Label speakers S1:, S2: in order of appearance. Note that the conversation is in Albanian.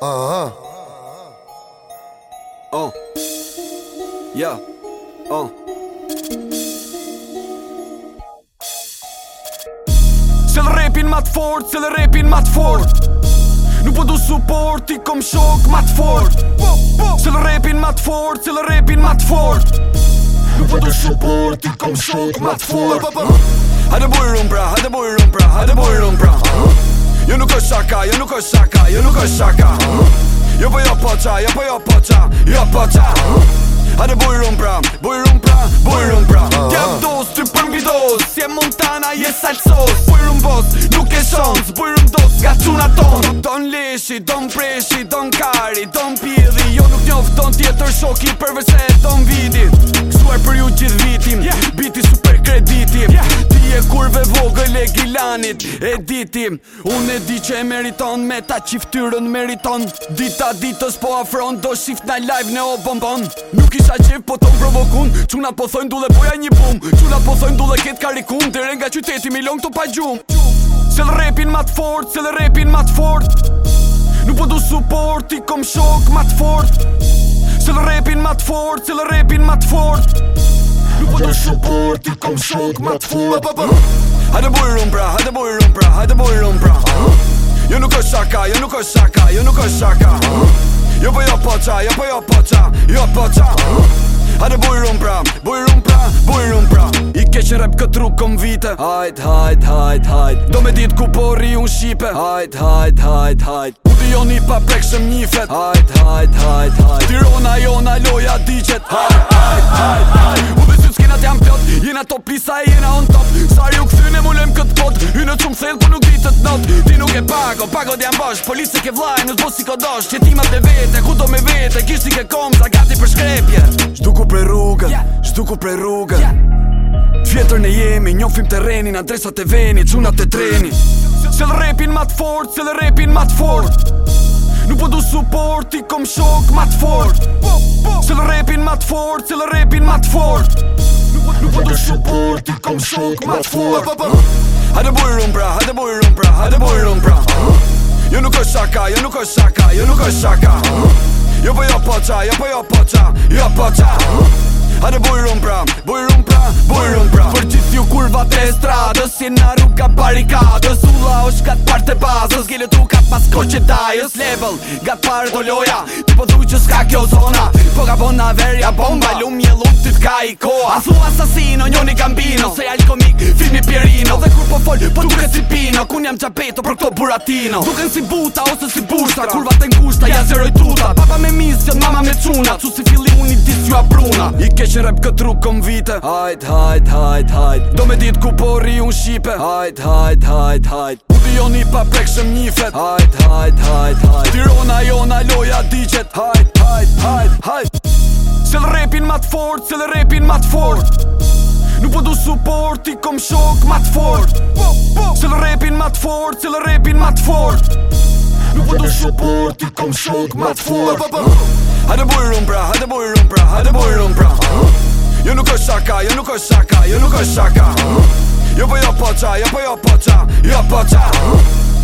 S1: Aha. Oh. Ja. Oh. Se lë rapin më të fort, se lë rapin më të fort. Nuk po do suporti kom shok më të fort. Po, Se lë rapin më të fort, se lë rapin më të fort. Nuk po do suporti kom shok më të fort. Ha të bojë rumbra, ha të bojë rumbra, ha të bojë rumbra. Jo nuk është shaka, jo nuk është shaka, jo nuk është shaka Jo po jo po qa, jo po jo po qa, jo po qa Hade buj rum pra, buj rum pra, buj rum pra Tjep dos, ty përm si e montana, je salsos Buj rum bos, nuk e shons, buj rum dos, ga quna ton Don leshi, don preshi, don kari, don pidhi Jo nuk njof, don tjetër shoki, përveshe, don vidit Kësuar për ju gjith vitim, biti e gilanit e diti Unë e di që e meriton me ta qiftyrën meriton Dita ditës po afron do shift na live në o bonbon Nuk isha qef po të më provokun Quna po thojnë dule poja një pum Quna po thojnë dule ketë karikun Dere nga qyteti mi long të pa gjum Sel repin mat fort, sel repin mat fort Nuk po du support i kom shok mat fort Sel repin mat fort, sel repin mat mat fort. Po nuk po të shupur, ti kom shok ma të fu Ha të bujë rëm pra, ha të bujë rëm pra, ha të rëm pra Jo nuk është shaka, jo nuk është shaka, jo nuk është shaka Jo po jo po qa, jo po jo po qa, jo po qa Ha të bujë rëm pra, bujë rëm pra, bujë rëm pra I keqë rep këtë rrug këm vite Hajt, hajt, hajt, hajt Do me ditë ku pori unë shipe Hajt, hajt, hajt, hajt Dioni pa prek shëm një fet Hajt, hajt, hajt, hajt Tirona jona loja diqet Hajt, hajt, hajt, hajt Qënë s'kenat jam pjot, jena top lisa e jena on top Sa ju këthyn e mullem këtë pot, ju në qumë sel nuk ditë të not Ti nuk e pako, pako t'jam bosh, polisi ke vlaj, nuk t'bosi ko dosh Qetimat e vete, ku do me vete, kishti ke kom, gati për shkrepje Shduku për rrugën, shduku për rrugën Tjetër në jemi, njofim të renin, adresat e venit, qunat e trenit Cëllë repin matë fort, cëllë repin matë fort Nuk po du support, i kom shok ma të fort Cilë rapin ma të fort, cilë rapin ma të fort Nuk po, nuk po du support, i kom shok ma të fort Ha të bujë rëm pra, ha të bujë rëm pra, ha të bujë rëm pra Jo nuk është shaka, jo nuk është shaka, jo nuk është shaka Jo po jo po qa, jo po jo po qa, jo po qa Ha të bujë rëm pra, bujë rëm pra, bujë rëm pra Fërgjith ju kurva të estradës, si në barikad O zula është gatë parë të bazë O zgjellë tu ka pas ko dajës Level, O s'level gatë parë do loja Ti po dhuj që s'ka kjo zona Po ka bona verja bomba Lum një lum ty t'ka i koa A thu asasino, njoni gambino Se jalë komik, filmi pjerino Dhe kur po fol, po duke si pino Kun jam gjabeto pro këto buratino Duken si buta ose si bursa Kurva të ngushta, ja zeroj tuta Papa me misë, mama me quna nga pruna I keqen rap këtë rukë këm vite Hajt, hajt, hajt, hajt Do me dit ku pori unë shqipe Hajt, hajt, hajt, hajt U di joni pa prekshëm një fet Hajt, hajt, hajt, hajt Tirona jona loja digjet Hajt, hajt, hajt, hajt Se rapin repin mat fort, se rapin repin mat fort Nuk po du support, i kom shok mat fort Se lë repin mat fort, se rapin repin mat fort Ju po të support, ti kom shok ma të fort Hajde boj rëm pra, hajde boj rëm pra, hajde boj rëm pra Jo nuk është shaka, jo nuk është shaka, jo nuk është shaka Jo po jo po qa, jo po jo po qa, jo po qa